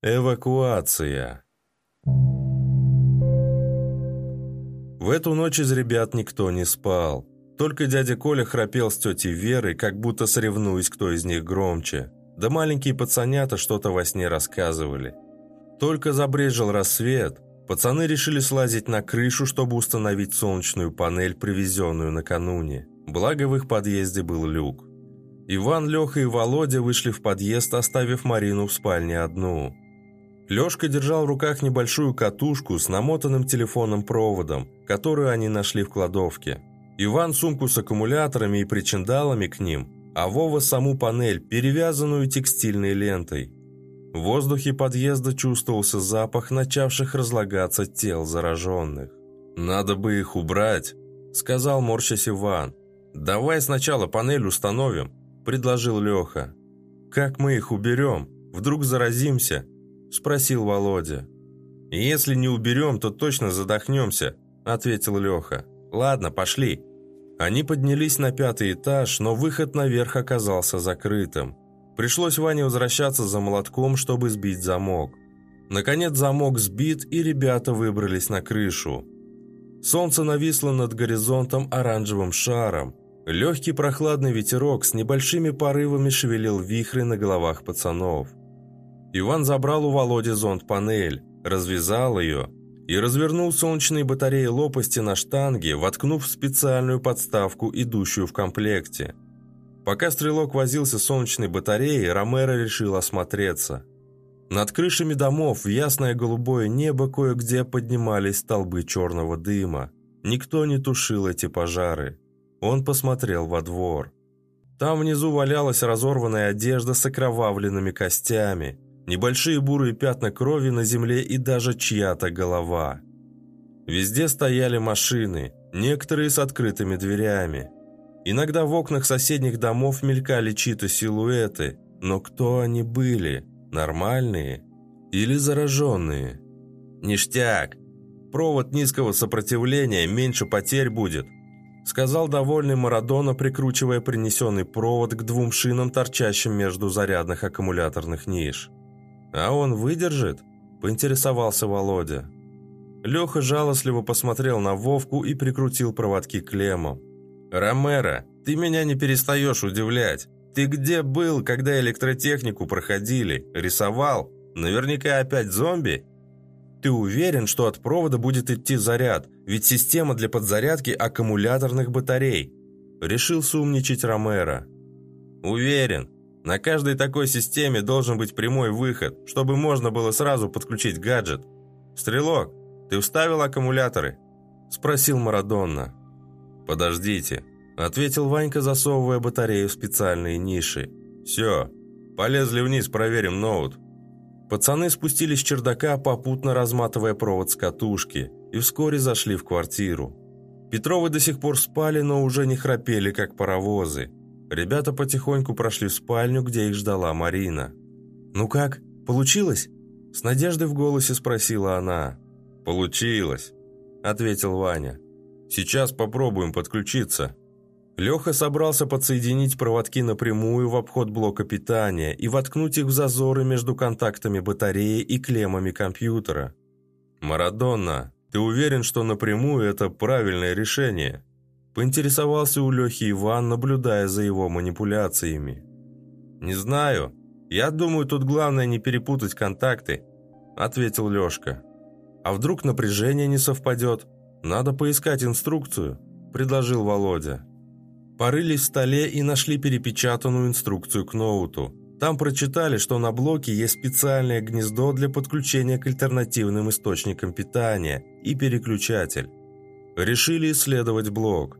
Эвакуация. В эту ночь из ребят никто не спал. Только дядя Коля храпел с тетей Верой, как будто соревнуясь, кто из них громче. Да маленькие пацанята что-то во сне рассказывали. Только забрежил рассвет, пацаны решили слазить на крышу, чтобы установить солнечную панель, привезенную накануне. Благо в их подъезде был люк. Иван, Леха и Володя вышли в подъезд, оставив Марину в спальне одну. Лешка держал в руках небольшую катушку с намотанным телефонным проводом, которую они нашли в кладовке. Иван сумку с аккумуляторами и причиндалами к ним, а Вова саму панель, перевязанную текстильной лентой. В воздухе подъезда чувствовался запах начавших разлагаться тел зараженных. «Надо бы их убрать», — сказал морщась Иван. «Давай сначала панель установим», — предложил Леха. «Как мы их уберем? Вдруг заразимся?» — спросил Володя. «Если не уберем, то точно задохнемся», — ответил Леха. «Ладно, пошли». Они поднялись на пятый этаж, но выход наверх оказался закрытым. Пришлось Ване возвращаться за молотком, чтобы сбить замок. Наконец замок сбит, и ребята выбрались на крышу. Солнце нависло над горизонтом оранжевым шаром. Легкий прохладный ветерок с небольшими порывами шевелил вихры на головах пацанов. Иван забрал у Володи зонт-панель, развязал ее и развернул солнечные батареи лопасти на штанге, воткнув в специальную подставку, идущую в комплекте. Пока стрелок возился с солнечной батареей, Ромеро решил осмотреться. Над крышами домов в ясное голубое небо кое-где поднимались столбы черного дыма. Никто не тушил эти пожары. Он посмотрел во двор. Там внизу валялась разорванная одежда с окровавленными костями – небольшие бурые пятна крови на земле и даже чья-то голова. Везде стояли машины, некоторые с открытыми дверями. Иногда в окнах соседних домов мелькали чьи-то силуэты, но кто они были? Нормальные? Или зараженные? «Ништяк! Провод низкого сопротивления, меньше потерь будет», сказал довольный Марадона, прикручивая принесенный провод к двум шинам, торчащим между зарядных аккумуляторных ниш. «А он выдержит?» – поинтересовался Володя. Леха жалостливо посмотрел на Вовку и прикрутил проводки клеммам. «Ромеро, ты меня не перестаешь удивлять. Ты где был, когда электротехнику проходили? Рисовал? Наверняка опять зомби?» «Ты уверен, что от провода будет идти заряд? Ведь система для подзарядки аккумуляторных батарей!» Решил сумничать Ромеро. «Уверен. На каждой такой системе должен быть прямой выход, чтобы можно было сразу подключить гаджет. «Стрелок, ты вставил аккумуляторы?» – спросил Марадонна. «Подождите», – ответил Ванька, засовывая батарею в специальные ниши. «Все, полезли вниз, проверим ноут». Пацаны спустились с чердака, попутно разматывая провод с катушки, и вскоре зашли в квартиру. Петровы до сих пор спали, но уже не храпели, как паровозы. Ребята потихоньку прошли в спальню, где их ждала Марина. «Ну как, получилось?» С надеждой в голосе спросила она. «Получилось», — ответил Ваня. «Сейчас попробуем подключиться». Леха собрался подсоединить проводки напрямую в обход блока питания и воткнуть их в зазоры между контактами батареи и клеммами компьютера. «Марадонна, ты уверен, что напрямую это правильное решение?» Поинтересовался у Лехи Иван, наблюдая за его манипуляциями. «Не знаю. Я думаю, тут главное не перепутать контакты», — ответил Лешка. «А вдруг напряжение не совпадет? Надо поискать инструкцию», — предложил Володя. Порылись в столе и нашли перепечатанную инструкцию к ноуту. Там прочитали, что на блоке есть специальное гнездо для подключения к альтернативным источникам питания и переключатель. Решили исследовать блок.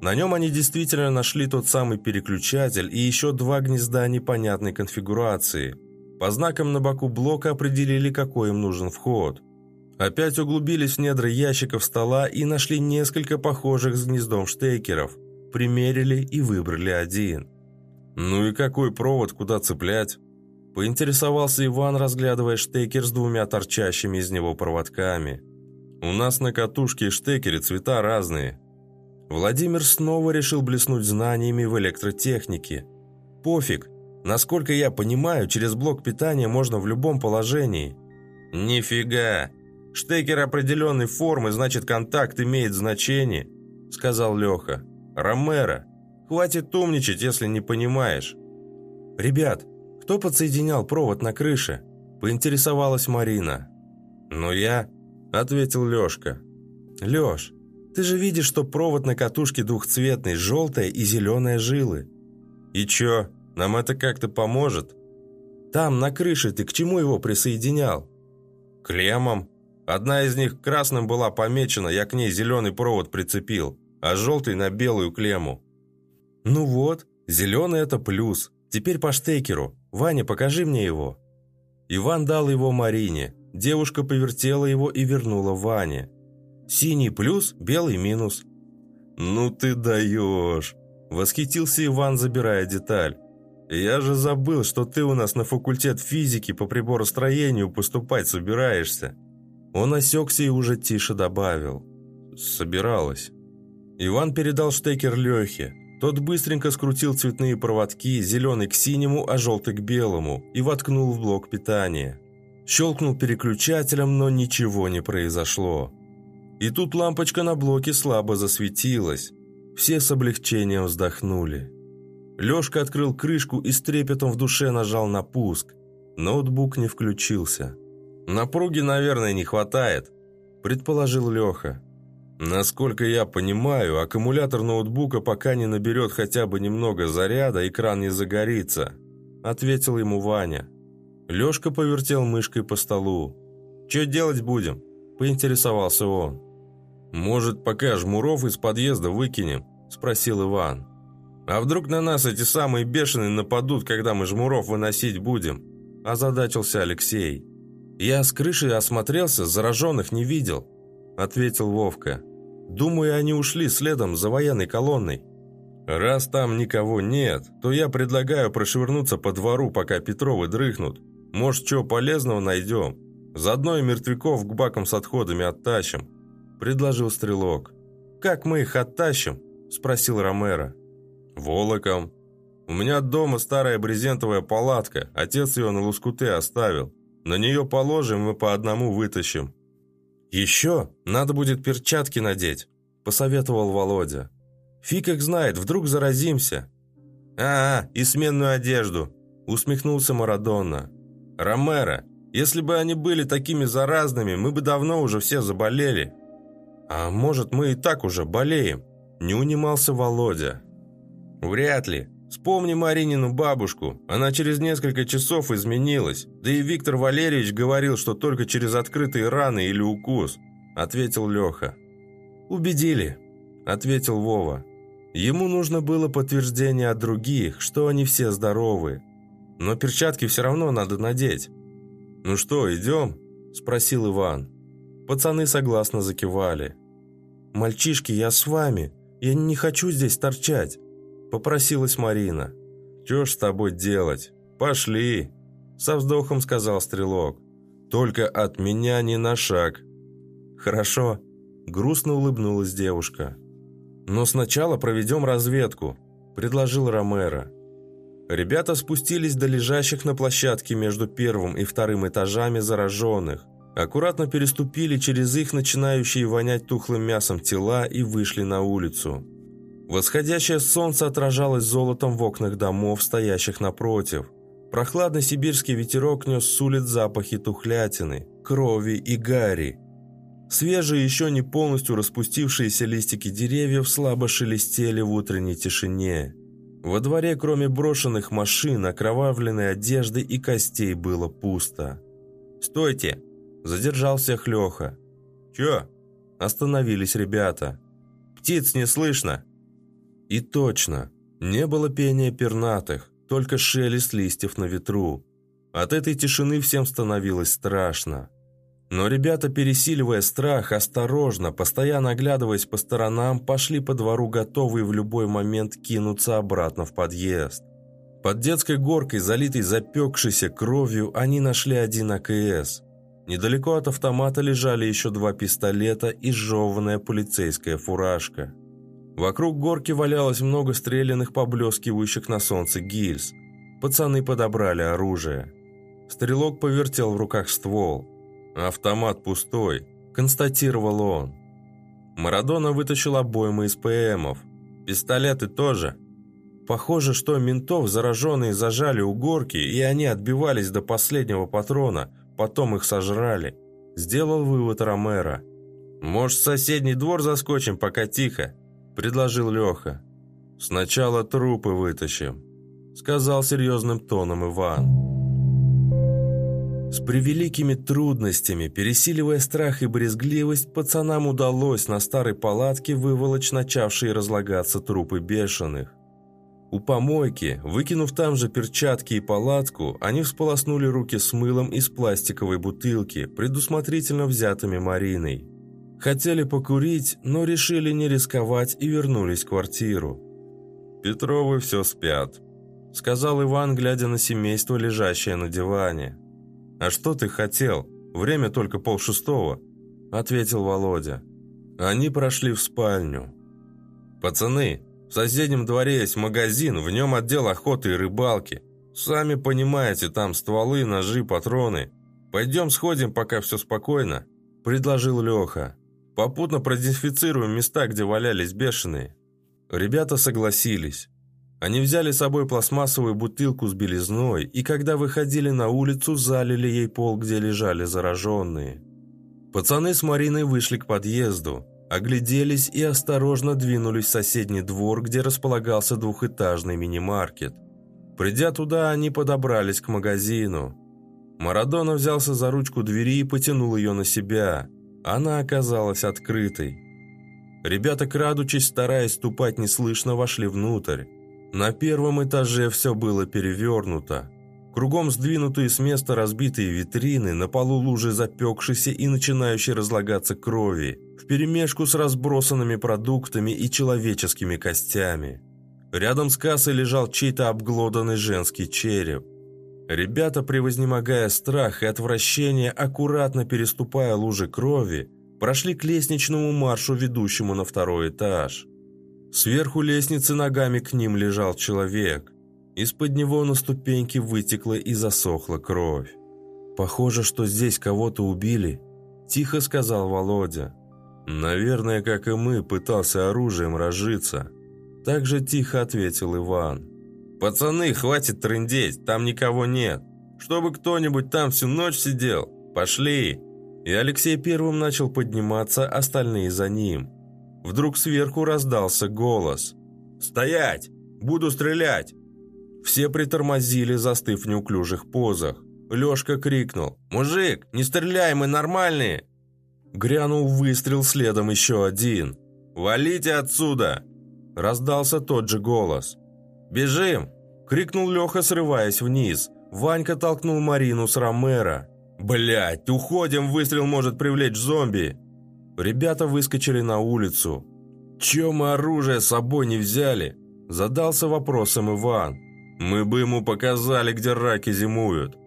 На нем они действительно нашли тот самый переключатель и еще два гнезда непонятной конфигурации. По знакам на боку блока определили, какой им нужен вход. Опять углубились в недра ящиков стола и нашли несколько похожих с гнездом штекеров. Примерили и выбрали один. «Ну и какой провод, куда цеплять?» Поинтересовался Иван, разглядывая штекер с двумя торчащими из него проводками. «У нас на катушке и штекере цвета разные», Владимир снова решил блеснуть знаниями в электротехнике. «Пофиг, Насколько я понимаю, через блок питания можно в любом положении». «Нифига! Штекер определенной формы, значит, контакт имеет значение», — сказал Леха. «Ромеро, хватит умничать, если не понимаешь». «Ребят, кто подсоединял провод на крыше?» – поинтересовалась Марина. «Ну я», – ответил Лешка. «Леш, ты же видишь, что провод на катушке двухцветный, желтая и зеленая жилы». «И чё, нам это как-то поможет?» «Там, на крыше, ты к чему его присоединял?» «К. Одна из них красным была помечена, я к ней зеленый провод прицепил, а желтый на белую клемму». «Ну вот, зеленый – это плюс. Теперь по штекеру. Ваня, покажи мне его». Иван дал его Марине. Девушка повертела его и вернула Ване. Синий плюс, белый минус. «Ну ты даешь!» Восхитился Иван, забирая деталь. «Я же забыл, что ты у нас на факультет физики по приборостроению поступать собираешься». Он осекся и уже тише добавил. «Собиралась». Иван передал штекер Лехе. Тот быстренько скрутил цветные проводки, зеленый к синему, а желтый к белому, и воткнул в блок питания. Щелкнул переключателем, но ничего не произошло. И тут лампочка на блоке слабо засветилась. Все с облегчением вздохнули. Лешка открыл крышку и с трепетом в душе нажал на пуск. Ноутбук не включился. «Напруги, наверное, не хватает», – предположил Леха. Насколько я понимаю, аккумулятор ноутбука пока не наберет хотя бы немного заряда, экран не загорится», — ответил ему Ваня. Лешка повертел мышкой по столу. «Че делать будем?» — поинтересовался он. «Может, пока жмуров из подъезда выкинем?» — спросил Иван. «А вдруг на нас эти самые бешеные нападут, когда мы жмуров выносить будем?» – озадачился Алексей. «Я с крыши осмотрелся, зараженных не видел», – ответил Вовка. Думаю, они ушли следом за военной колонной. Раз там никого нет, то я предлагаю прошвырнуться по двору, пока Петровы дрыхнут. Может, чего полезного найдем. Заодно и мертвяков к бакам с отходами оттащим», – предложил Стрелок. «Как мы их оттащим?» – спросил Ромеро. «Волоком. У меня дома старая брезентовая палатка, отец ее на лоскуты оставил. На нее положим и по одному вытащим. «Еще надо будет перчатки надеть», – посоветовал Володя. «Фиг их знает, вдруг заразимся». «А, -а и сменную одежду», – усмехнулся Марадонна. «Ромеро, если бы они были такими заразными, мы бы давно уже все заболели». «А может, мы и так уже болеем?» – не унимался Володя. «Вряд ли. Вспомни Маринину бабушку. Она через несколько часов изменилась. Да и Виктор Валерьевич говорил, что только через открытые раны или укус», – ответил Леха. «Убедили», – ответил Вова. Ему нужно было подтверждение от других, что они все здоровы. Но перчатки все равно надо надеть. «Ну что, идем?» – спросил Иван. Пацаны согласно закивали. «Мальчишки, я с вами. Я не хочу здесь торчать». Попросилась Марина. «Чё ж с тобой делать? Пошли!» Со вздохом сказал Стрелок. «Только от меня не на шаг». «Хорошо», – грустно улыбнулась девушка. «Но сначала проведем разведку», – предложил Ромеро. Ребята спустились до лежащих на площадке между первым и вторым этажами зараженных, аккуратно переступили через их начинающие вонять тухлым мясом тела и вышли на улицу. Восходящее солнце отражалось золотом в окнах домов, стоящих напротив. Прохладный сибирский ветерок нес с улиц запахи тухлятины, крови и гари. Свежие, еще не полностью распустившиеся листики деревьев слабо шелестели в утренней тишине. Во дворе, кроме брошенных машин, окровавленной одежды и костей, было пусто. «Стойте!» – задержал всех Леха. «Чё?» – остановились ребята. «Птиц не слышно!» И точно, не было пения пернатых, только шелест листьев на ветру. От этой тишины всем становилось страшно. Но ребята, пересиливая страх, осторожно, постоянно оглядываясь по сторонам, пошли по двору, готовые в любой момент кинуться обратно в подъезд. Под детской горкой, залитой запекшейся кровью, они нашли один АКС. Недалеко от автомата лежали еще два пистолета и жеванная полицейская фуражка. Вокруг горки валялось много стрелянных, поблескивающих на солнце гильз. Пацаны подобрали оружие. Стрелок повертел в руках ствол. «Автомат пустой», – констатировал он. Марадона вытащил обоймы из ПМов. «Пистолеты тоже». Похоже, что ментов зараженные зажали у горки, и они отбивались до последнего патрона, потом их сожрали. Сделал вывод Ромеро. «Может, в соседний двор заскочим, пока тихо?» – предложил Леха. «Сначала трупы вытащим», – сказал серьезным тоном Иван. С превеликими трудностями, пересиливая страх и брезгливость, пацанам удалось на старой палатке выволочь начавшие разлагаться трупы бешеных. У помойки, выкинув там же перчатки и палатку, они всполоснули руки с мылом из пластиковой бутылки, предусмотрительно взятыми Мариной. Хотели покурить, но решили не рисковать и вернулись в квартиру. «Петровы все спят», — сказал Иван, глядя на семейство, лежащее на диване. «А что ты хотел? Время только полшестого», – ответил Володя. Они прошли в спальню. «Пацаны, в соседнем дворе есть магазин, в нем отдел охоты и рыбалки. Сами понимаете, там стволы, ножи, патроны. Пойдем сходим, пока все спокойно», – предложил Леха. «Попутно продезинфицируем места, где валялись бешеные». Ребята согласились. Они взяли с собой пластмассовую бутылку с белизной, и когда выходили на улицу, залили ей пол, где лежали зараженные. Пацаны с Мариной вышли к подъезду, огляделись и осторожно двинулись в соседний двор, где располагался двухэтажный мини-маркет. Придя туда, они подобрались к магазину. Марадона взялся за ручку двери и потянул ее на себя. Она оказалась открытой. Ребята, крадучись, стараясь ступать неслышно, вошли внутрь. На первом этаже все было перевернуто. Кругом сдвинутые с места разбитые витрины, на полу лужи запекшейся и начинающей разлагаться крови, вперемешку с разбросанными продуктами и человеческими костями. Рядом с кассой лежал чей-то обглоданный женский череп. Ребята, превознемогая страх и отвращение, аккуратно переступая лужи крови, прошли к лестничному маршу, ведущему на второй этаж. Сверху лестницы ногами к ним лежал человек. Из-под него на ступеньке вытекла и засохла кровь. «Похоже, что здесь кого-то убили», – тихо сказал Володя. «Наверное, как и мы, пытался оружием разжиться». Так же тихо ответил Иван. «Пацаны, хватит трындеть, там никого нет. Чтобы кто-нибудь там всю ночь сидел. Пошли!» И Алексей первым начал подниматься, остальные за ним. Вдруг сверху раздался голос. «Стоять! Буду стрелять!» Все притормозили, застыв в неуклюжих позах. Лёшка крикнул. «Мужик, не стреляй, мы нормальные!» Грянул выстрел, следом еще один. «Валите отсюда!» Раздался тот же голос. «Бежим!» Крикнул Леха, срываясь вниз. Ванька толкнул Марину с Ромера. «Блядь, уходим, выстрел может привлечь зомби!» Ребята выскочили на улицу. «Чё мы оружие с собой не взяли?» Задался вопросом Иван. «Мы бы ему показали, где раки зимуют».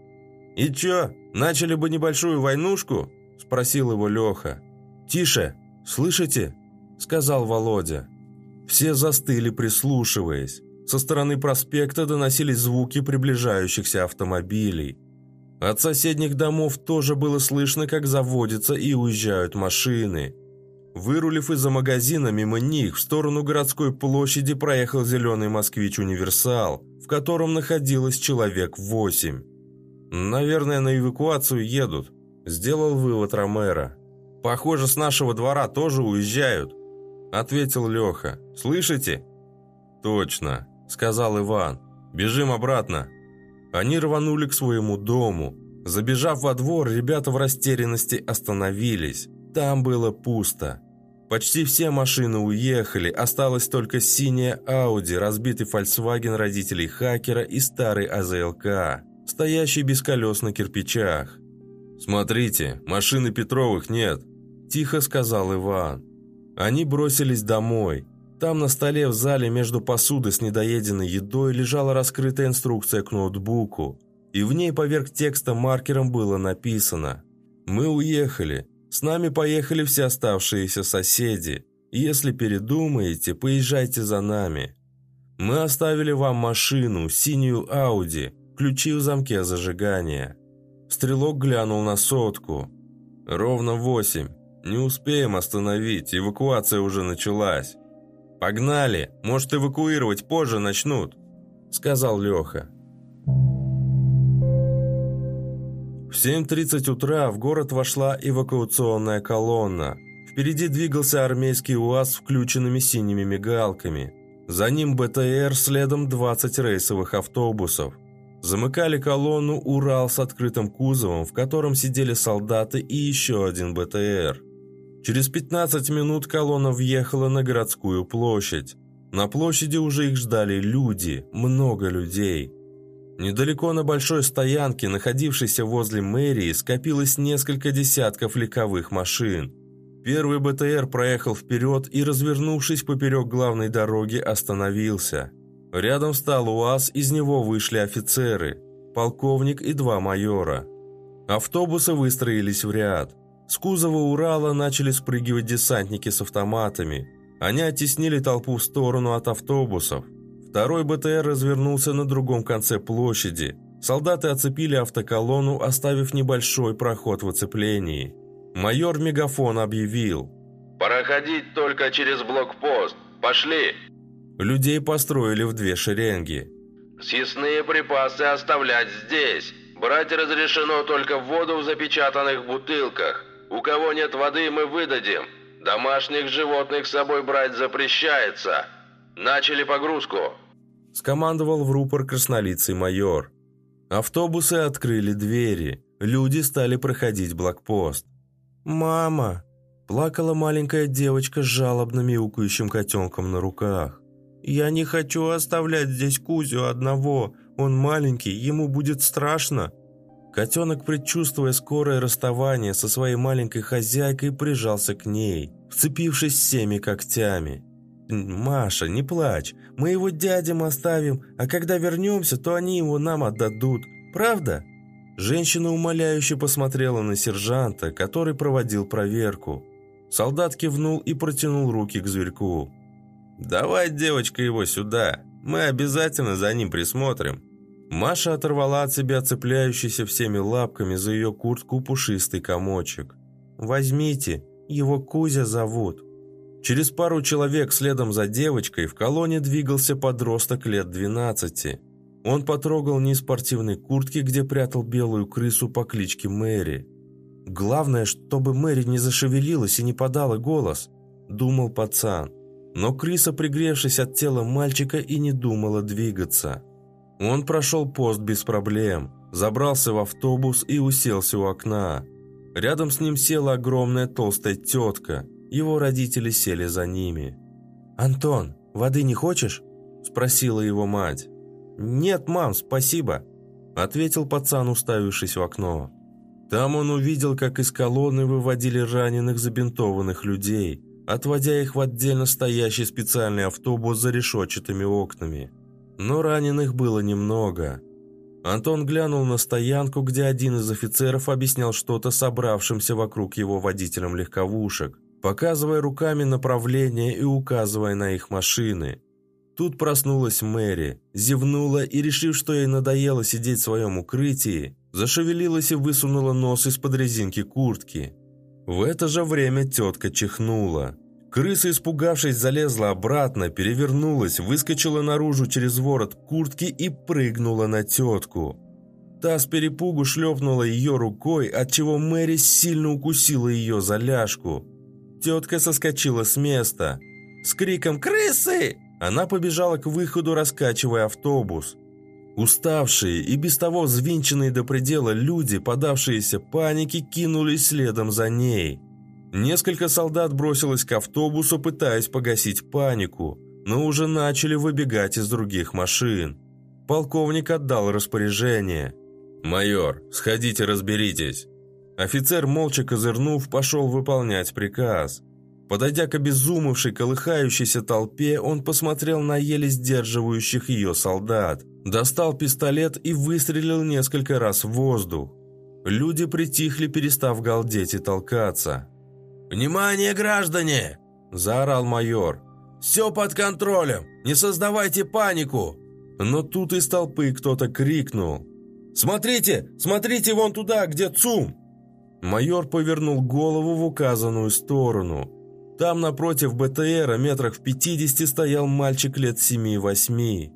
«И чё, начали бы небольшую войнушку?» Спросил его Леха. «Тише, слышите?» Сказал Володя. Все застыли, прислушиваясь. Со стороны проспекта доносились звуки приближающихся автомобилей. От соседних домов тоже было слышно, как заводятся и уезжают машины. Вырулив из-за магазина мимо них, в сторону городской площади проехал зеленый москвич-универсал, в котором находилось человек восемь. «Наверное, на эвакуацию едут», – сделал вывод Ромеро. «Похоже, с нашего двора тоже уезжают», – ответил Леха. «Слышите?» «Точно», – сказал Иван. «Бежим обратно». Они рванули к своему дому. Забежав во двор, ребята в растерянности остановились. Там было пусто. Почти все машины уехали, осталась только синяя Ауди, разбитый Volkswagen родителей хакера и старый АЗЛК, стоящий без колес на кирпичах. «Смотрите, машины Петровых нет», – тихо сказал Иван. Они бросились домой. Там на столе в зале между посудой с недоеденной едой лежала раскрытая инструкция к ноутбуку, и в ней поверх текста маркером было написано «Мы уехали, с нами поехали все оставшиеся соседи, если передумаете, поезжайте за нами». Мы оставили вам машину, синюю Ауди, ключи в замке зажигания». Стрелок глянул на сотку. «Ровно восемь. Не успеем остановить, эвакуация уже началась». «Погнали! Может, эвакуировать позже начнут», — сказал Леха. В 7.30 утра в город вошла эвакуационная колонна. Впереди двигался армейский УАЗ с включенными синими мигалками. За ним БТР, следом 20 рейсовых автобусов. Замыкали колонну «Урал» с открытым кузовом, в котором сидели солдаты и еще один БТР. Через 15 минут колонна въехала на городскую площадь. На площади уже их ждали люди, много людей. Недалеко на большой стоянке, находившейся возле мэрии, скопилось несколько десятков легковых машин. Первый БТР проехал вперед и, развернувшись поперек главной дороги, остановился – Рядом встал УАЗ, из него вышли офицеры, полковник и два майора. Автобусы выстроились в ряд. С кузова Урала начали спрыгивать десантники с автоматами. Они оттеснили толпу в сторону от автобусов. Второй БТР развернулся на другом конце площади. Солдаты оцепили автоколонну, оставив небольшой проход в оцеплении. Майор Мегафон объявил. «Проходить только через блокпост. Пошли!» Людей построили в две шеренги. «Съестные припасы оставлять здесь. Брать разрешено только воду в запечатанных бутылках. У кого нет воды, мы выдадим. Домашних животных с собой брать запрещается. Начали погрузку!» Скомандовал в рупор краснолицый майор. Автобусы открыли двери. Люди стали проходить блокпост. «Мама!» Плакала маленькая девочка с жалобно мяукающим котенком на руках. «Я не хочу оставлять здесь Кузю одного. Он маленький, ему будет страшно». Котенок, предчувствуя скорое расставание со своей маленькой хозяйкой, прижался к ней, вцепившись всеми когтями. «Маша, не плачь, мы его дядям оставим, а когда вернемся, то они его нам отдадут. Правда?» Женщина умоляюще посмотрела на сержанта, который проводил проверку. Солдат кивнул и протянул руки к зверьку. «Давай, девочка, его сюда. Мы обязательно за ним присмотрим». Маша оторвала от себя цепляющийся всеми лапками за ее куртку пушистый комочек. «Возьмите, его Кузя зовут». Через пару человек следом за девочкой в колонне двигался подросток лет 12. Он потрогал низ спортивной куртки, где прятал белую крысу по кличке Мэри. «Главное, чтобы Мэри не зашевелилась и не подала голос», – думал пацан. Но крыса, пригревшись от тела мальчика, и не думала двигаться. Он прошел пост без проблем, забрался в автобус и уселся у окна. Рядом с ним села огромная толстая тетка. Его родители сели за ними. «Антон, воды не хочешь?» – спросила его мать. «Нет, мам, спасибо», – ответил пацан, уставившись в окно. Там он увидел, как из колонны выводили раненых забинтованных людей – отводя их в отдельно стоящий специальный автобус за решетчатыми окнами. Но раненых было немного. Антон глянул на стоянку, где один из офицеров объяснял что-то собравшимся вокруг его водителям легковушек, показывая руками направление и указывая на их машины. Тут проснулась Мэри, зевнула и, решив, что ей надоело сидеть в своем укрытии, зашевелилась и высунула нос из-под резинки куртки – в это же время тетка чихнула. Крыса, испугавшись, залезла обратно, перевернулась, выскочила наружу через ворот куртки и прыгнула на тетку. Та с перепугу шлепнула ее рукой, отчего Мэри сильно укусила ее за ляжку. Тетка соскочила с места. С криком «Крысы!» она побежала к выходу, раскачивая автобус. Уставшие и без того взвинченные до предела люди, подавшиеся панике, кинулись следом за ней. Несколько солдат бросилось к автобусу, пытаясь погасить панику, но уже начали выбегать из других машин. Полковник отдал распоряжение. «Майор, сходите разберитесь». Офицер, молча козырнув, пошел выполнять приказ. Подойдя к обезумевшей, колыхающейся толпе, он посмотрел на еле сдерживающих ее солдат, достал пистолет и выстрелил несколько раз в воздух. Люди притихли, перестав галдеть и толкаться. «Внимание, граждане!» – заорал майор. Все под контролем! Не создавайте панику!» Но тут из толпы кто-то крикнул. «Смотрите! Смотрите вон туда, где ЦУМ!» Майор повернул голову в указанную сторону. Там напротив БТРа метрах в пятидесяти стоял мальчик лет семи-восьми.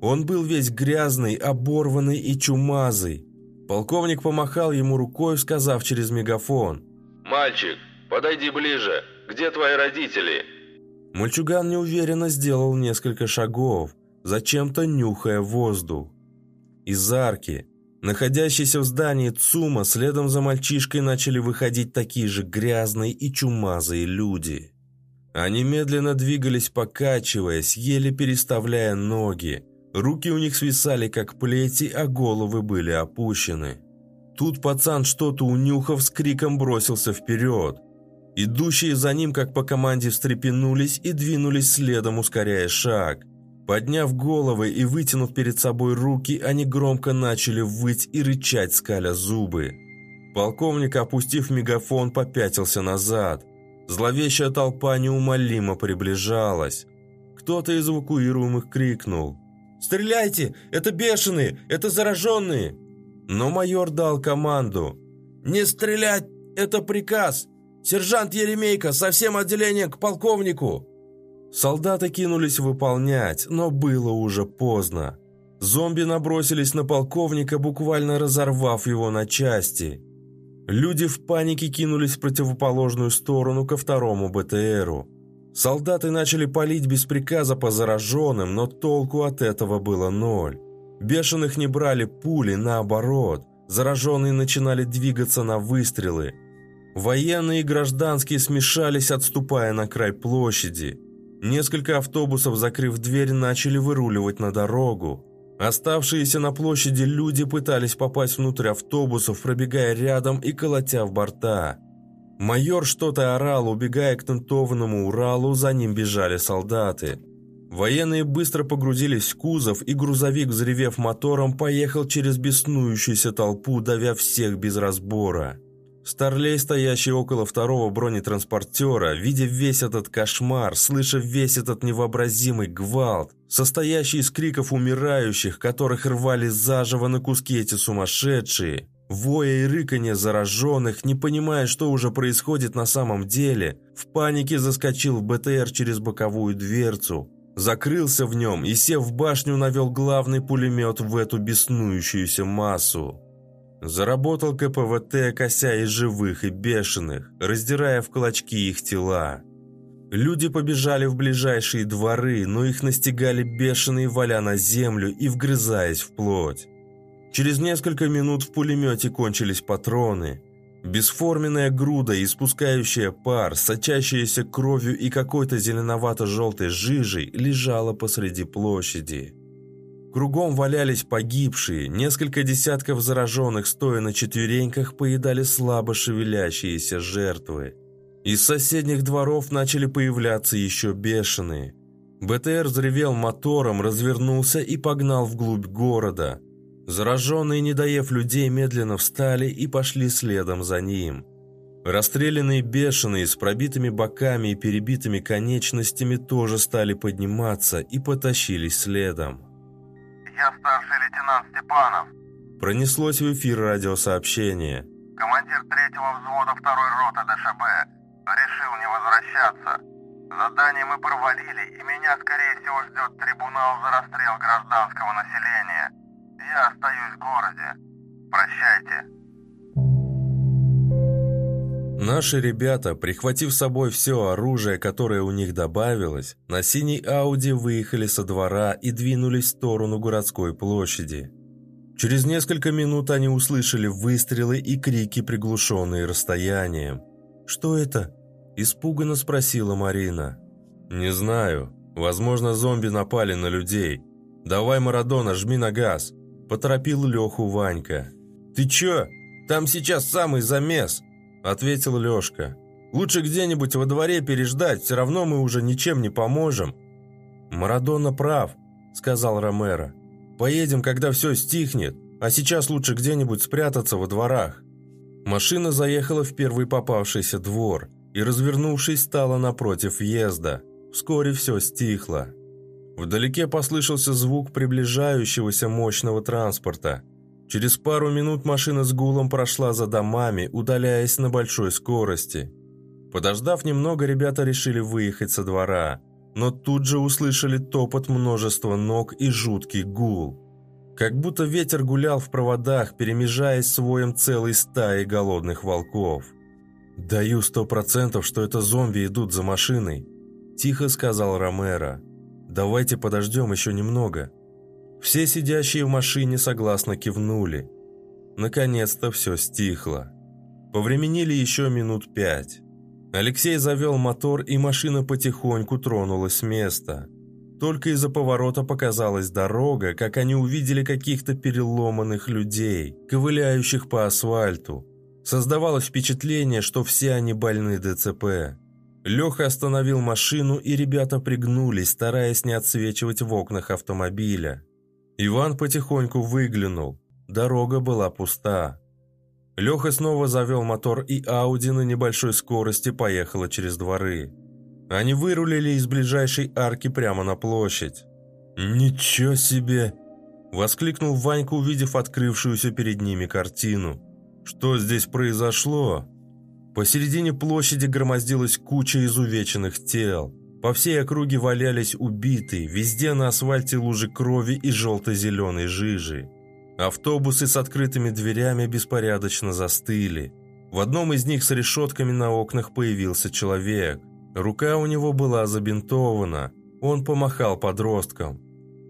Он был весь грязный, оборванный и чумазый. Полковник помахал ему рукой, сказав через мегафон. «Мальчик, подойди ближе. Где твои родители?» Мальчуган неуверенно сделал несколько шагов, зачем-то нюхая воздух. Из арки, находящейся в здании ЦУМа, следом за мальчишкой начали выходить такие же грязные и чумазые люди. Они медленно двигались, покачиваясь, еле переставляя ноги. Руки у них свисали, как плети, а головы были опущены. Тут пацан что-то унюхав с криком бросился вперед. Идущие за ним, как по команде, встрепенулись и двинулись следом, ускоряя шаг. Подняв головы и вытянув перед собой руки, они громко начали выть и рычать, скаля зубы. Полковник, опустив мегафон, попятился назад. Зловещая толпа неумолимо приближалась. Кто-то из эвакуируемых крикнул. «Стреляйте! Это бешеные! Это зараженные!» Но майор дал команду. «Не стрелять! Это приказ! Сержант Еремейко со всем отделением к полковнику!» Солдаты кинулись выполнять, но было уже поздно. Зомби набросились на полковника, буквально разорвав его на части. Люди в панике кинулись в противоположную сторону ко второму БТРу. Солдаты начали палить без приказа по зараженным, но толку от этого было ноль. Бешеных не брали пули, наоборот. Зараженные начинали двигаться на выстрелы. Военные и гражданские смешались, отступая на край площади. Несколько автобусов, закрыв дверь, начали выруливать на дорогу. Оставшиеся на площади люди пытались попасть внутрь автобусов, пробегая рядом и колотя в борта. Майор что-то орал, убегая к тентованному Уралу, за ним бежали солдаты. Военные быстро погрузились в кузов, и грузовик, взревев мотором, поехал через беснующуюся толпу, давя всех без разбора. Старлей, стоящий около второго бронетранспортера, видя весь этот кошмар, слыша весь этот невообразимый гвалт, состоящий из криков умирающих, которых рвали заживо на куски эти сумасшедшие, воя и рыканье зараженных, не понимая, что уже происходит на самом деле, в панике заскочил в БТР через боковую дверцу, закрылся в нем и, сев в башню, навел главный пулемет в эту беснующуюся массу. Заработал КПВТ, кося и живых, и бешеных, раздирая в клочки их тела. Люди побежали в ближайшие дворы, но их настигали бешеные, валя на землю и вгрызаясь в плоть. Через несколько минут в пулемете кончились патроны. Бесформенная груда, испускающая пар, сочащаяся кровью и какой-то зеленовато-желтой жижей, лежала посреди площади. Кругом валялись погибшие, несколько десятков зараженных, стоя на четвереньках, поедали слабо шевелящиеся жертвы. Из соседних дворов начали появляться еще бешеные. БТР взревел мотором, развернулся и погнал вглубь города. Зараженные, не доев людей, медленно встали и пошли следом за ним. Расстрелянные бешеные с пробитыми боками и перебитыми конечностями тоже стали подниматься и потащились следом. Я старший лейтенант Степанов. Пронеслось в эфир радиосообщение. Командир третьего взвода второй роты ДШБ. Решил не возвращаться. Задание мы провалили, и меня, скорее всего, ждет трибунал за расстрел гражданского населения. Я остаюсь в городе. Прощайте. Наши ребята, прихватив с собой все оружие, которое у них добавилось, на синей Ауди выехали со двора и двинулись в сторону городской площади. Через несколько минут они услышали выстрелы и крики, приглушенные расстоянием. «Что это?» – испуганно спросила Марина. «Не знаю. Возможно, зомби напали на людей. Давай, Марадона, жми на газ!» – поторопил Леху Ванька. «Ты чё? Там сейчас самый замес!» – ответил Лешка. «Лучше где-нибудь во дворе переждать, все равно мы уже ничем не поможем». «Марадона прав», – сказал Ромеро. «Поедем, когда все стихнет, а сейчас лучше где-нибудь спрятаться во дворах». Машина заехала в первый попавшийся двор и, развернувшись, стала напротив въезда. Вскоре все стихло. Вдалеке послышался звук приближающегося мощного транспорта. Через пару минут машина с гулом прошла за домами, удаляясь на большой скорости. Подождав немного, ребята решили выехать со двора, но тут же услышали топот множества ног и жуткий гул. Как будто ветер гулял в проводах, перемежаясь с воем целой стаи голодных волков. «Даю сто процентов, что это зомби идут за машиной», – тихо сказал Ромеро. «Давайте подождем еще немного». Все сидящие в машине согласно кивнули. Наконец-то все стихло. Повременили еще минут пять. Алексей завел мотор, и машина потихоньку тронулась с места. Только из-за поворота показалась дорога, как они увидели каких-то переломанных людей, ковыляющих по асфальту. Создавалось впечатление, что все они больны ДЦП. Леха остановил машину, и ребята пригнулись, стараясь не отсвечивать в окнах автомобиля. Иван потихоньку выглянул. Дорога была пуста. Леха снова завел мотор, и Ауди на небольшой скорости поехала через дворы. Они вырулили из ближайшей арки прямо на площадь. «Ничего себе!» – воскликнул Ванька, увидев открывшуюся перед ними картину. «Что здесь произошло?» Посередине площади громоздилась куча изувеченных тел. По всей округе валялись убитые, везде на асфальте лужи крови и желто-зеленой жижи. Автобусы с открытыми дверями беспорядочно застыли. В одном из них с решетками на окнах появился человек. Рука у него была забинтована. Он помахал подросткам.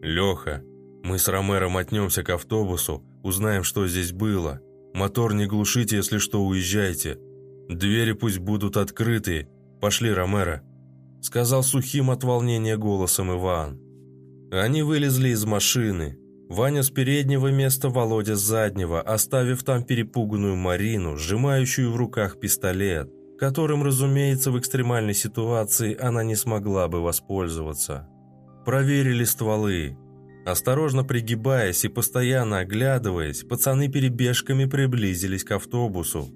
«Леха, мы с Ромером отнемся к автобусу, узнаем, что здесь было. Мотор не глушите, если что, уезжайте. Двери пусть будут открыты. Пошли, Ромеро», — сказал сухим от волнения голосом Иван. Они вылезли из машины. Ваня с переднего места, Володя с заднего, оставив там перепуганную Марину, сжимающую в руках пистолет которым, разумеется, в экстремальной ситуации она не смогла бы воспользоваться. Проверили стволы. Осторожно пригибаясь и постоянно оглядываясь, пацаны перебежками приблизились к автобусу.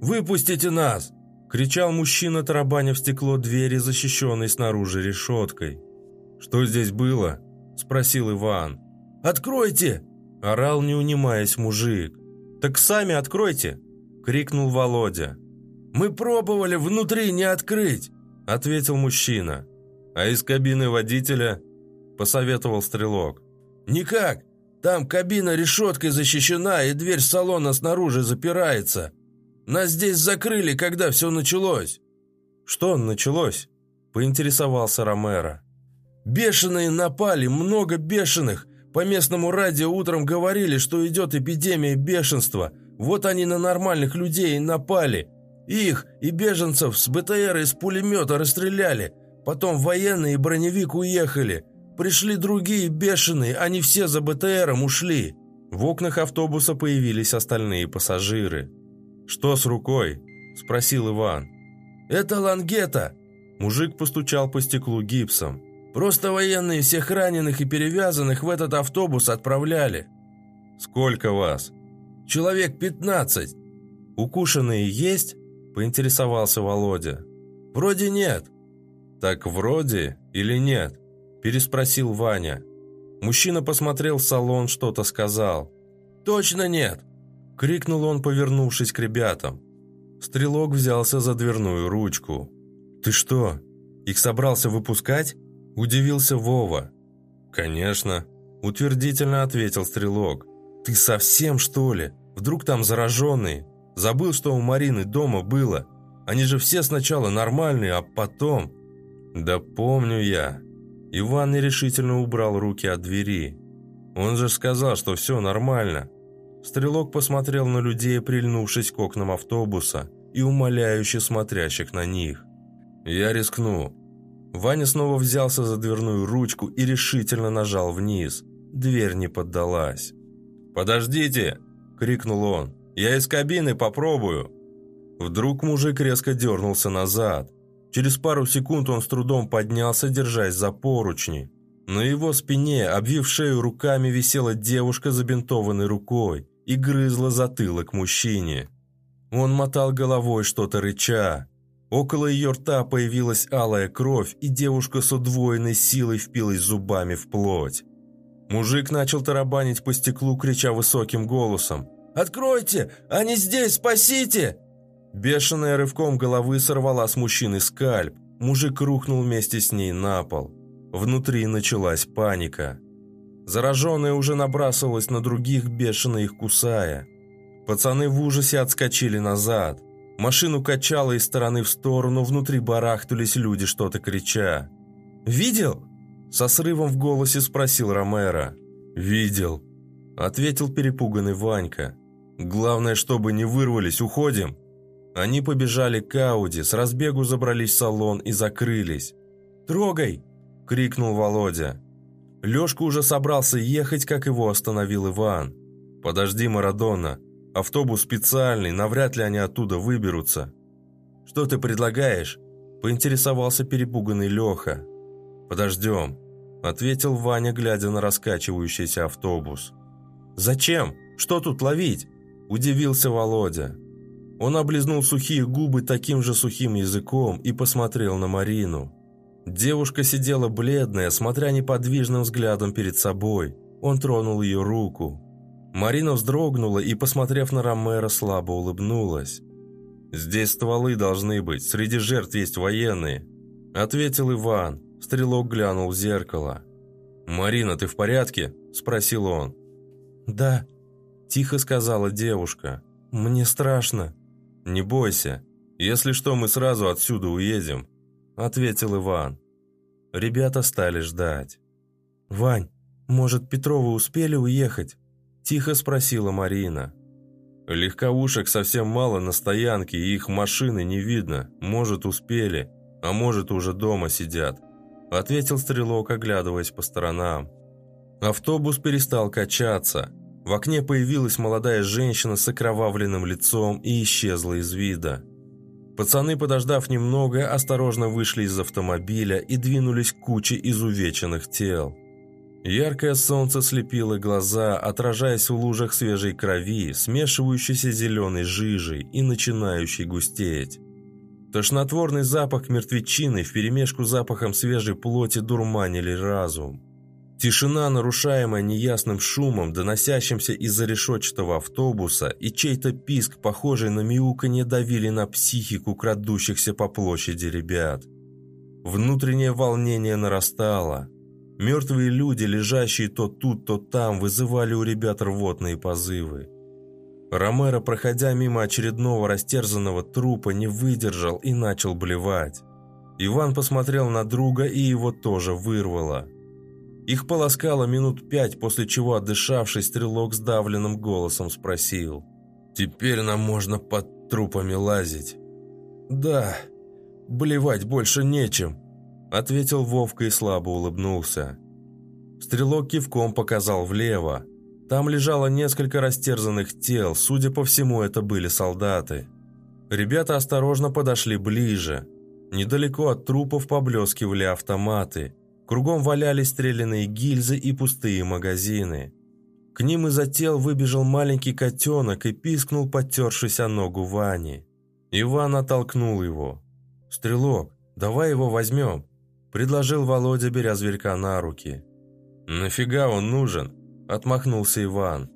«Выпустите нас!» – кричал мужчина, тарабаня в стекло двери, защищенной снаружи решеткой. «Что здесь было?» – спросил Иван. «Откройте!» – орал, не унимаясь мужик. «Так сами откройте!» – крикнул Володя. «Мы пробовали внутри не открыть», — ответил мужчина. «А из кабины водителя?» — посоветовал стрелок. «Никак. Там кабина решеткой защищена, и дверь салона снаружи запирается. Нас здесь закрыли, когда все началось». «Что началось?» — поинтересовался Ромеро. «Бешеные напали, много бешеных. По местному радио утром говорили, что идет эпидемия бешенства. Вот они на нормальных людей и напали. Их и беженцев с БТР из пулемета расстреляли. Потом военные и броневик уехали. Пришли другие бешеные, они все за БТРом ушли. В окнах автобуса появились остальные пассажиры. «Что с рукой?» – спросил Иван. «Это лангета!» Мужик постучал по стеклу гипсом. «Просто военные всех раненых и перевязанных в этот автобус отправляли». «Сколько вас?» «Человек пятнадцать». «Укушенные есть?» – поинтересовался Володя. «Вроде нет». «Так вроде или нет?» – переспросил Ваня. Мужчина посмотрел в салон, что-то сказал. «Точно нет!» – крикнул он, повернувшись к ребятам. Стрелок взялся за дверную ручку. «Ты что, их собрался выпускать?» – удивился Вова. «Конечно», – утвердительно ответил Стрелок. «Ты совсем, что ли? Вдруг там зараженные? Забыл, что у Марины дома было. Они же все сначала нормальные, а потом... Да помню я. Иван нерешительно убрал руки от двери. Он же сказал, что все нормально. Стрелок посмотрел на людей, прильнувшись к окнам автобуса и умоляюще смотрящих на них. «Я рискну». Ваня снова взялся за дверную ручку и решительно нажал вниз. Дверь не поддалась. «Подождите!» – крикнул он. Я из кабины попробую». Вдруг мужик резко дернулся назад. Через пару секунд он с трудом поднялся, держась за поручни. На его спине, обвив шею руками, висела девушка забинтованной рукой и грызла затылок мужчине. Он мотал головой, что-то рыча. Около ее рта появилась алая кровь, и девушка с удвоенной силой впилась зубами в плоть. Мужик начал тарабанить по стеклу, крича высоким голосом. «Откройте! Они здесь! Спасите!» Бешеная рывком головы сорвала с мужчины скальп. Мужик рухнул вместе с ней на пол. Внутри началась паника. Зараженная уже набрасывалась на других, бешено их кусая. Пацаны в ужасе отскочили назад. Машину качало из стороны в сторону, внутри барахтались люди, что-то крича. «Видел?» Со срывом в голосе спросил Ромеро. «Видел», — ответил перепуганный Ванька. «Главное, чтобы не вырвались, уходим». Они побежали к Ауди, с разбегу забрались в салон и закрылись. «Трогай!» – крикнул Володя. Лёшка уже собрался ехать, как его остановил Иван. «Подожди, Марадона. Автобус специальный, навряд ли они оттуда выберутся». «Что ты предлагаешь?» – поинтересовался перепуганный Леха. «Подождем», – ответил Ваня, глядя на раскачивающийся автобус. «Зачем? Что тут ловить?» – удивился Володя. Он облизнул сухие губы таким же сухим языком и посмотрел на Марину. Девушка сидела бледная, смотря неподвижным взглядом перед собой. Он тронул ее руку. Марина вздрогнула и, посмотрев на Ромеро, слабо улыбнулась. «Здесь стволы должны быть, среди жертв есть военные», — ответил Иван. Стрелок глянул в зеркало. «Марина, ты в порядке?» — спросил он. «Да», — тихо сказала девушка. «Мне страшно». «Не бойся. Если что, мы сразу отсюда уедем», — ответил Иван. Ребята стали ждать. «Вань, может, Петровы успели уехать?» — тихо спросила Марина. «Легковушек совсем мало на стоянке, и их машины не видно. Может, успели, а может, уже дома сидят», — ответил стрелок, оглядываясь по сторонам. Автобус перестал качаться. В окне появилась молодая женщина с окровавленным лицом и исчезла из вида. Пацаны, подождав немного, осторожно вышли из автомобиля и двинулись к куче изувеченных тел. Яркое солнце слепило глаза, отражаясь в лужах свежей крови, смешивающейся зеленой жижей и начинающей густеть. Тошнотворный запах мертвечины вперемешку с запахом свежей плоти дурманили разум. Тишина, нарушаемая неясным шумом, доносящимся из-за решетчатого автобуса, и чей-то писк, похожий на мяуканье, давили на психику крадущихся по площади ребят. Внутреннее волнение нарастало. Мертвые люди, лежащие то тут, то там, вызывали у ребят рвотные позывы. Ромеро, проходя мимо очередного растерзанного трупа, не выдержал и начал блевать. Иван посмотрел на друга, и его тоже вырвало – их полоскало минут пять, после чего отдышавший стрелок сдавленным голосом спросил. «Теперь нам можно под трупами лазить». «Да, блевать больше нечем», — ответил Вовка и слабо улыбнулся. Стрелок кивком показал влево. Там лежало несколько растерзанных тел, судя по всему, это были солдаты. Ребята осторожно подошли ближе. Недалеко от трупов поблескивали автоматы. Кругом валялись стрелянные гильзы и пустые магазины. К ним из-за тел выбежал маленький котенок и пискнул, потершись о ногу Вани. Иван оттолкнул его. «Стрелок, давай его возьмем», – предложил Володя, беря зверька на руки. «Нафига он нужен?» – отмахнулся Иван.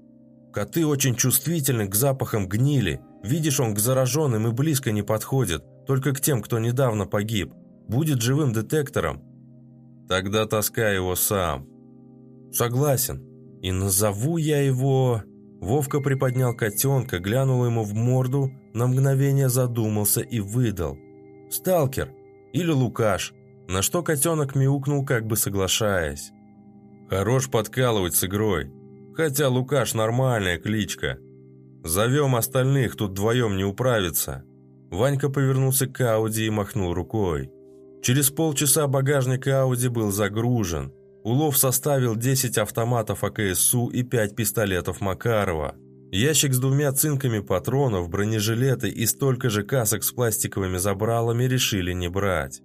«Коты очень чувствительны к запахам гнили. Видишь, он к зараженным и близко не подходит, только к тем, кто недавно погиб. Будет живым детектором. Тогда таскай его сам. Согласен. И назову я его... Вовка приподнял котенка, глянул ему в морду, на мгновение задумался и выдал. «Сталкер» или «Лукаш», на что котенок мяукнул, как бы соглашаясь. «Хорош подкалывать с игрой, хотя Лукаш нормальная кличка. Зовем остальных, тут вдвоем не управиться». Ванька повернулся к Ауди и махнул рукой. Через полчаса багажник Ауди был загружен. Улов составил 10 автоматов АКСУ и 5 пистолетов Макарова. Ящик с двумя цинками патронов, бронежилеты и столько же касок с пластиковыми забралами решили не брать.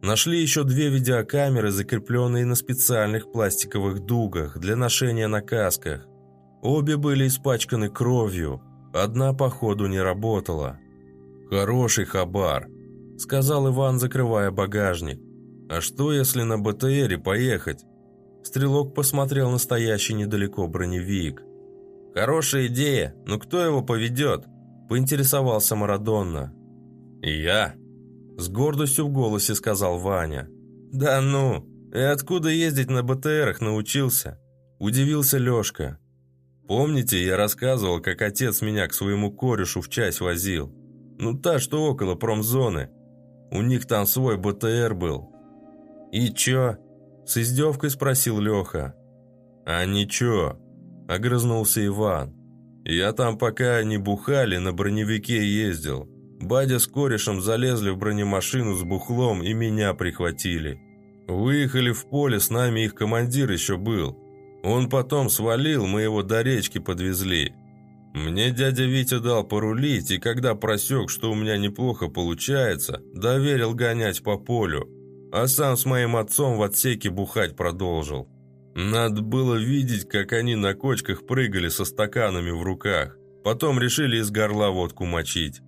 Нашли еще две видеокамеры, закрепленные на специальных пластиковых дугах для ношения на касках. Обе были испачканы кровью, одна, походу, не работала. Хороший хабар. — сказал Иван, закрывая багажник. «А что, если на БТРе поехать?» Стрелок посмотрел на стоящий недалеко броневик. «Хорошая идея, но кто его поведет?» – поинтересовался Марадонна. «Я», – с гордостью в голосе сказал Ваня. «Да ну, и откуда ездить на БТРах научился?» – удивился Лешка. «Помните, я рассказывал, как отец меня к своему корешу в часть возил? Ну, та, что около промзоны. У них там свой БТР был». «И чё?» – с издевкой спросил Леха. «А ничего», – огрызнулся Иван. «Я там, пока они бухали, на броневике ездил. Бадя с корешем залезли в бронемашину с бухлом и меня прихватили. Выехали в поле, с нами их командир еще был. Он потом свалил, мы его до речки подвезли. Мне дядя Витя дал порулить, и когда просек, что у меня неплохо получается, доверил гонять по полю, а сам с моим отцом в отсеке бухать продолжил. Надо было видеть, как они на кочках прыгали со стаканами в руках. Потом решили из горла водку мочить.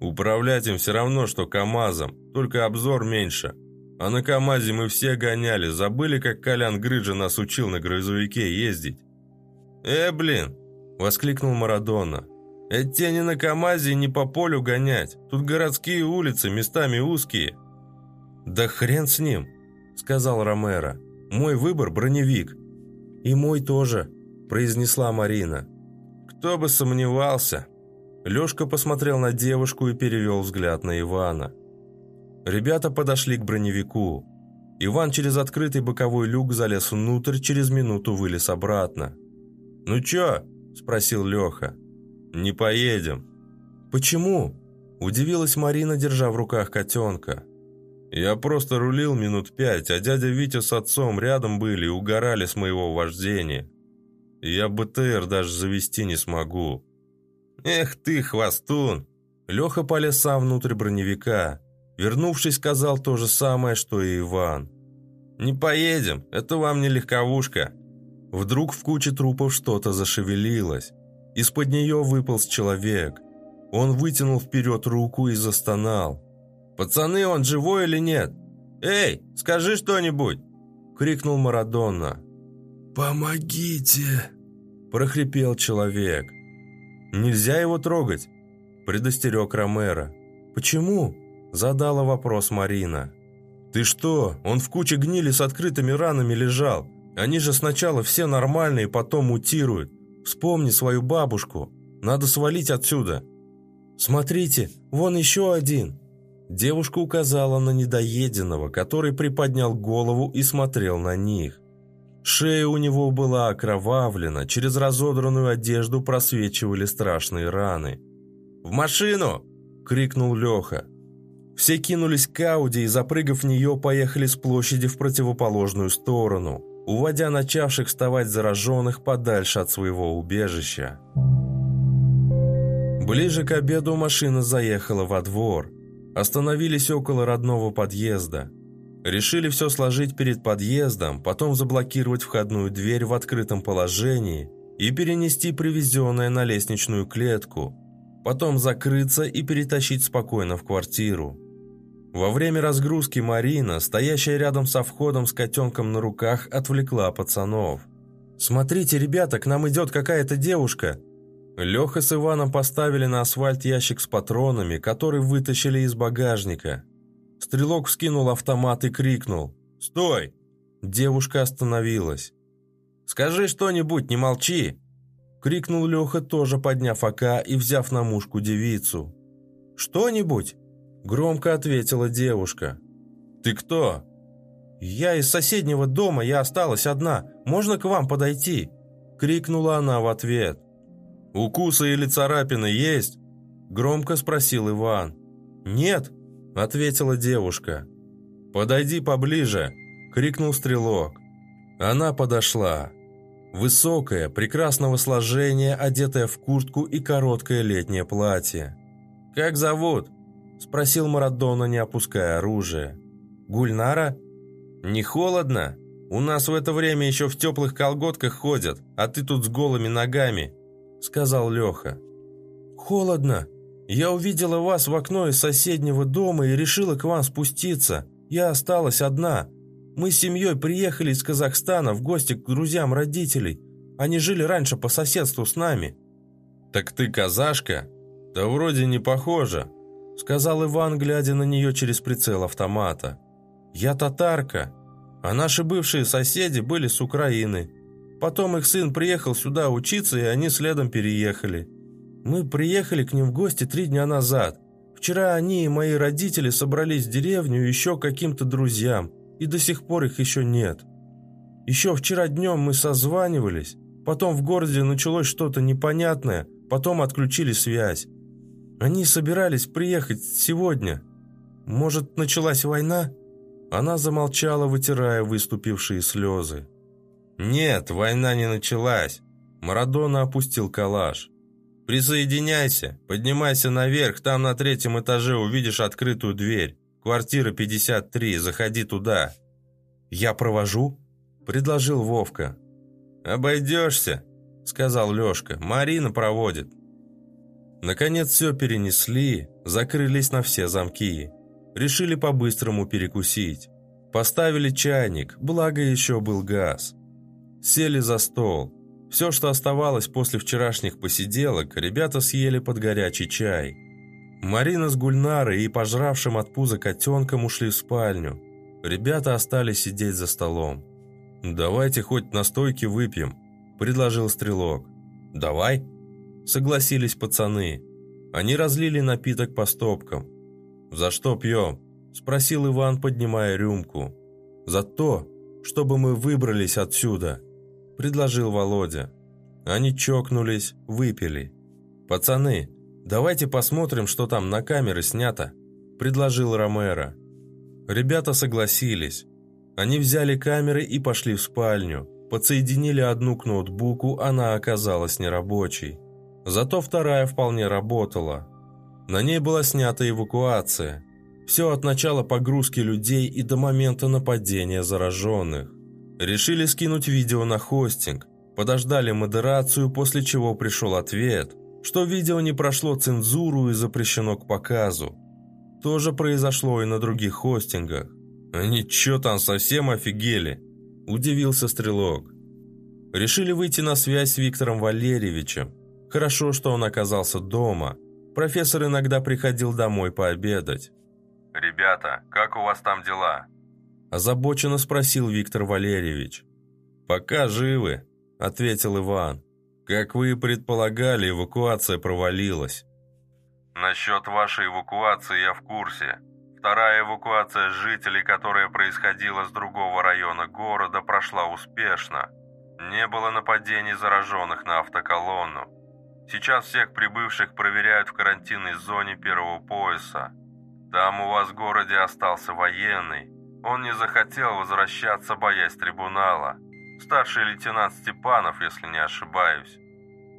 Управлять им все равно, что КАМАЗом, только обзор меньше. А на КАМАЗе мы все гоняли, забыли, как Колян Грыджа нас учил на грузовике ездить. «Э, блин!» – воскликнул Марадона. «Это тебе не на КАМАЗе не по полю гонять. Тут городские улицы, местами узкие». «Да хрен с ним!» – сказал Ромеро. «Мой выбор – броневик». «И мой тоже», – произнесла Марина. «Кто бы сомневался!» Лёшка посмотрел на девушку и перевел взгляд на Ивана. Ребята подошли к броневику. Иван через открытый боковой люк залез внутрь, через минуту вылез обратно. «Ну чё?» – спросил Лёха. «Не поедем». «Почему?» – удивилась Марина, держа в руках котенка. «Я просто рулил минут пять, а дядя Витя с отцом рядом были и угорали с моего вождения. Я БТР даже завести не смогу». «Эх ты, хвостун!» Леха полез сам внутрь броневика. Вернувшись, сказал то же самое, что и Иван. «Не поедем, это вам не легковушка». Вдруг в куче трупов что-то зашевелилось. Из-под нее выполз человек. Он вытянул вперед руку и застонал. «Пацаны, он живой или нет? Эй, скажи что-нибудь!» — крикнул Марадонна. «Помогите!» — прохрипел человек. «Нельзя его трогать», – предостерег Ромеро. «Почему?» – задала вопрос Марина. «Ты что? Он в куче гнили с открытыми ранами лежал. Они же сначала все нормальные, потом мутируют. Вспомни свою бабушку. Надо свалить отсюда». «Смотрите, вон еще один!» Девушка указала на недоеденного, который приподнял голову и смотрел на них. Шея у него была окровавлена, через разодранную одежду просвечивали страшные раны. «В машину!» – крикнул Леха. Все кинулись к Ауди и, запрыгав в нее, поехали с площади в противоположную сторону, уводя начавших вставать зараженных подальше от своего убежища. Ближе к обеду машина заехала во двор. Остановились около родного подъезда. Решили все сложить перед подъездом, потом заблокировать входную дверь в открытом положении и перенести привезенное на лестничную клетку, потом закрыться и перетащить спокойно в квартиру. Во время разгрузки Марина, стоящая рядом со входом с котенком на руках, отвлекла пацанов. «Смотрите, ребята, к нам идет какая-то девушка!» Леха с Иваном поставили на асфальт ящик с патронами, который вытащили из багажника – Стрелок вскинул автомат и крикнул. «Стой!» Девушка остановилась. «Скажи что-нибудь, не молчи!» Крикнул Леха, тоже подняв АК и взяв на мушку девицу. «Что-нибудь?» Громко ответила девушка. «Ты кто?» «Я из соседнего дома, я осталась одна. Можно к вам подойти?» Крикнула она в ответ. «Укусы или царапины есть?» Громко спросил Иван. «Нет», ответила девушка. «Подойди поближе!» – крикнул стрелок. Она подошла. Высокая, прекрасного сложения, одетая в куртку и короткое летнее платье. «Как зовут?» – спросил Марадона, не опуская оружие. «Гульнара?» «Не холодно? У нас в это время еще в теплых колготках ходят, а ты тут с голыми ногами», – сказал Леха. «Холодно», – Я увидела вас в окно из соседнего дома и решила к вам спуститься. Я осталась одна. Мы с семьей приехали из Казахстана в гости к друзьям родителей. Они жили раньше по соседству с нами». «Так ты казашка?» «Да вроде не похоже», — сказал Иван, глядя на нее через прицел автомата. «Я татарка, а наши бывшие соседи были с Украины. Потом их сын приехал сюда учиться, и они следом переехали. Мы приехали к ним в гости три дня назад. Вчера они и мои родители собрались в деревню еще каким-то друзьям, и до сих пор их еще нет. Еще вчера днем мы созванивались, потом в городе началось что-то непонятное, потом отключили связь. Они собирались приехать сегодня. Может, началась война?» Она замолчала, вытирая выступившие слезы. «Нет, война не началась». Марадона опустил калаш. «Присоединяйся, поднимайся наверх, там на третьем этаже увидишь открытую дверь. Квартира 53, заходи туда». «Я провожу?» – предложил Вовка. «Обойдешься», – сказал Лешка. «Марина проводит». Наконец все перенесли, закрылись на все замки. Решили по-быстрому перекусить. Поставили чайник, благо еще был газ. Сели за стол. Все, что оставалось после вчерашних посиделок, ребята съели под горячий чай. Марина с Гульнарой и пожравшим от пуза котенком ушли в спальню. Ребята остались сидеть за столом. «Давайте хоть настойки выпьем», – предложил Стрелок. «Давай», – согласились пацаны. Они разлили напиток по стопкам. «За что пьем?» – спросил Иван, поднимая рюмку. «За то, чтобы мы выбрались отсюда», – предложил Володя. Они чокнулись, выпили. «Пацаны, давайте посмотрим, что там на камеры снято», – предложил Ромеро. Ребята согласились. Они взяли камеры и пошли в спальню. Подсоединили одну к ноутбуку, она оказалась нерабочей. Зато вторая вполне работала. На ней была снята эвакуация. Все от начала погрузки людей и до момента нападения зараженных. Решили скинуть видео на хостинг. Подождали модерацию, после чего пришел ответ, что видео не прошло цензуру и запрещено к показу. То же произошло и на других хостингах. «Они чё там, совсем офигели?» – удивился Стрелок. Решили выйти на связь с Виктором Валерьевичем. Хорошо, что он оказался дома – Профессор иногда приходил домой пообедать. «Ребята, как у вас там дела?» Озабоченно спросил Виктор Валерьевич. «Пока живы», — ответил Иван. «Как вы и предполагали, эвакуация провалилась». «Насчет вашей эвакуации я в курсе. Вторая эвакуация жителей, которая происходила с другого района города, прошла успешно. Не было нападений зараженных на автоколонну. Сейчас всех прибывших проверяют в карантинной зоне первого пояса. Там у вас в городе остался военный. Он не захотел возвращаться, боясь трибунала. Старший лейтенант Степанов, если не ошибаюсь.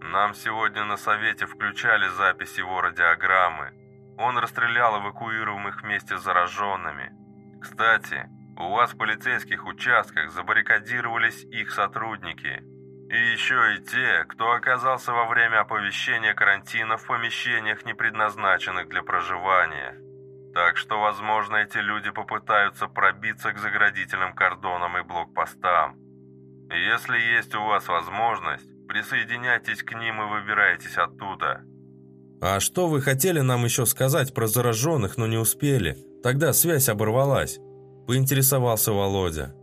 Нам сегодня на совете включали запись его радиограммы. Он расстрелял эвакуируемых вместе с зараженными. Кстати, у вас в полицейских участках забаррикадировались их сотрудники – и еще и те, кто оказался во время оповещения карантина в помещениях, не предназначенных для проживания. Так что, возможно, эти люди попытаются пробиться к заградительным кордонам и блокпостам. Если есть у вас возможность, присоединяйтесь к ним и выбирайтесь оттуда. «А что вы хотели нам еще сказать про зараженных, но не успели? Тогда связь оборвалась», – поинтересовался Володя.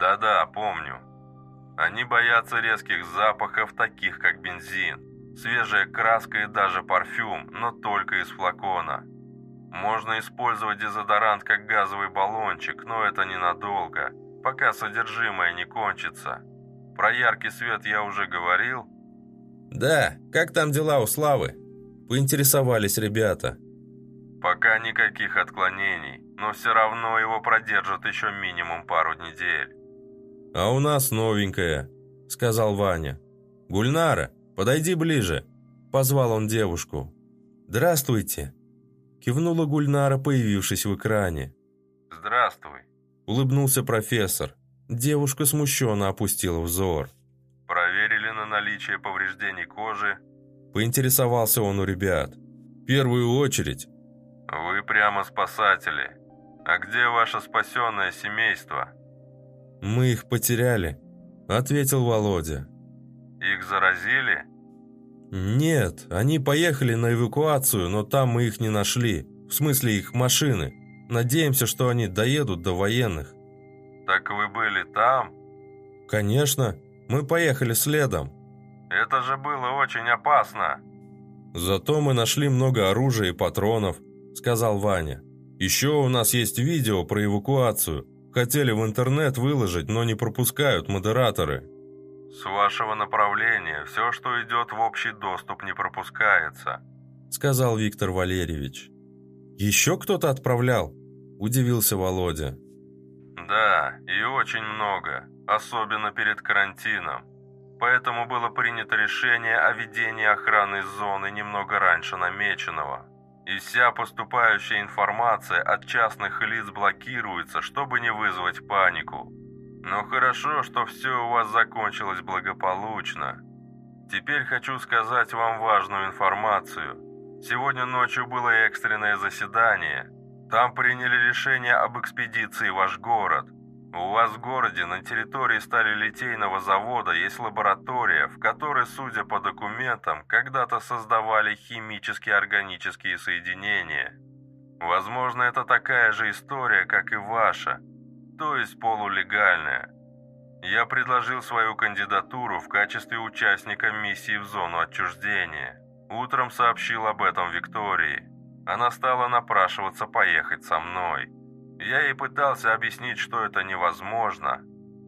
«Да-да, помню. Они боятся резких запахов, таких как бензин, свежая краска и даже парфюм, но только из флакона. Можно использовать дезодорант как газовый баллончик, но это ненадолго, пока содержимое не кончится. Про яркий свет я уже говорил? Да, как там дела у Славы? Поинтересовались ребята. Пока никаких отклонений, но все равно его продержат еще минимум пару недель. «А у нас новенькая», — сказал Ваня. «Гульнара, подойди ближе», — позвал он девушку. «Здравствуйте», — кивнула Гульнара, появившись в экране. «Здравствуй», — улыбнулся профессор. Девушка смущенно опустила взор. «Проверили на наличие повреждений кожи?» Поинтересовался он у ребят. первую очередь». «Вы прямо спасатели. А где ваше спасенное семейство?» «Мы их потеряли», — ответил Володя. «Их заразили?» «Нет, они поехали на эвакуацию, но там мы их не нашли. В смысле их машины. Надеемся, что они доедут до военных». «Так вы были там?» «Конечно. Мы поехали следом». «Это же было очень опасно». «Зато мы нашли много оружия и патронов», — сказал Ваня. «Еще у нас есть видео про эвакуацию. Хотели в интернет выложить, но не пропускают модераторы». «С вашего направления все, что идет в общий доступ, не пропускается», — сказал Виктор Валерьевич. «Еще кто-то отправлял?» – удивился Володя. «Да, и очень много, особенно перед карантином. Поэтому было принято решение о ведении охранной зоны немного раньше намеченного. И вся поступающая информация от частных лиц блокируется, чтобы не вызвать панику. Но хорошо, что все у вас закончилось благополучно. Теперь хочу сказать вам важную информацию. Сегодня ночью было экстренное заседание. Там приняли решение об экспедиции в ваш город. У вас в городе на территории сталелитейного завода есть лаборатория, в которой, судя по документам, когда-то создавали химические органические соединения. Возможно, это такая же история, как и ваша, то есть полулегальная. Я предложил свою кандидатуру в качестве участника миссии в зону отчуждения. Утром сообщил об этом Виктории. Она стала напрашиваться поехать со мной. Я ей пытался объяснить, что это невозможно.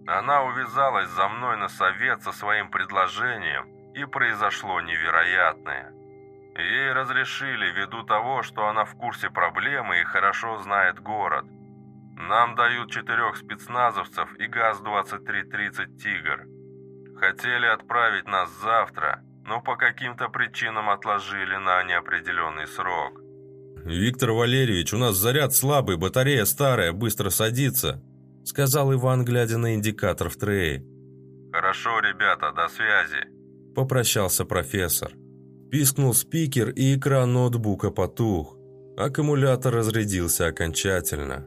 Она увязалась за мной на совет со своим предложением, и произошло невероятное. Ей разрешили ввиду того, что она в курсе проблемы и хорошо знает город. Нам дают четырех спецназовцев и ГАЗ-2330 «Тигр». Хотели отправить нас завтра, но по каким-то причинам отложили на неопределенный срок. «Виктор Валерьевич, у нас заряд слабый, батарея старая, быстро садится», сказал Иван, глядя на индикатор в трее. «Хорошо, ребята, до связи», попрощался профессор. Пискнул спикер, и экран ноутбука потух. Аккумулятор разрядился окончательно.